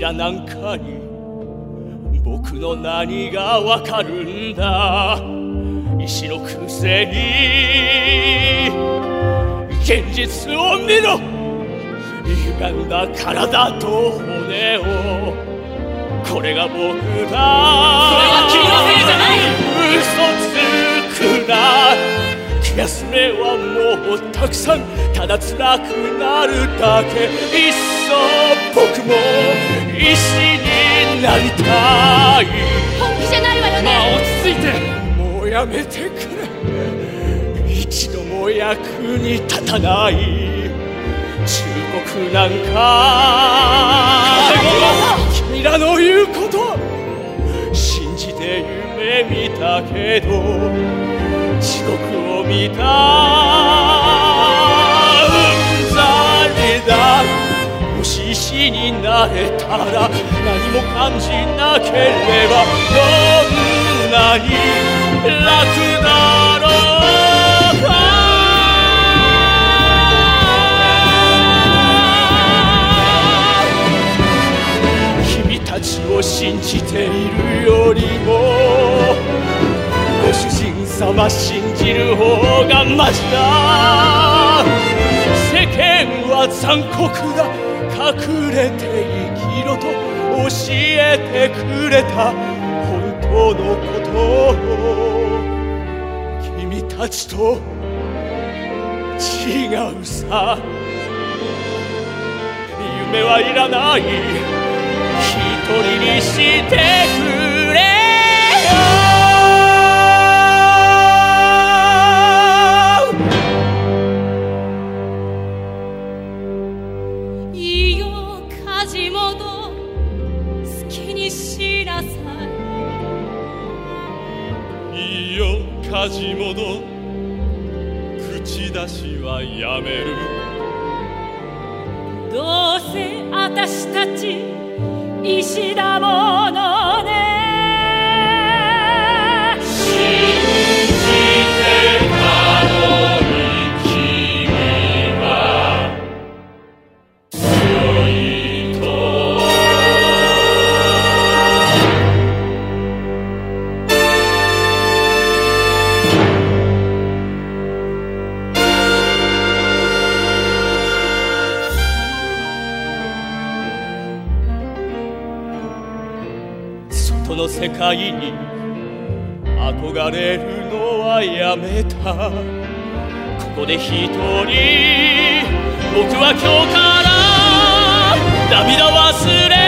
らなんかに僕の何がわかるんだ。石のくせに現実を見ろ。歪んだ体と骨をこれが僕だ。それは君のせいじゃない。嘘つくな。気休めはもうたくさんただ辛くなるだけ。いっそ僕も石になりたい本気じゃないわよね。まあ落ち着いてもうやめてくれ。一度も役に立たない。忠告なんか。君らの言うこと。信じて夢見たけど。地獄を見た。石になれたら何も感じなければどんなに楽だろうか君たちを信じているよりもご主人様信じる方がマジだ。世間は残酷だ。隠れて生きろと教えてくれた本当のことを君たちと違うさ。夢はいらない。一人にしてく。梶本好きにしなさい。い。い。よ梶本口出しはやめるどうせ私たち石だものこの世界に憧れるのはやめた。ここで一人僕は今日から涙忘れ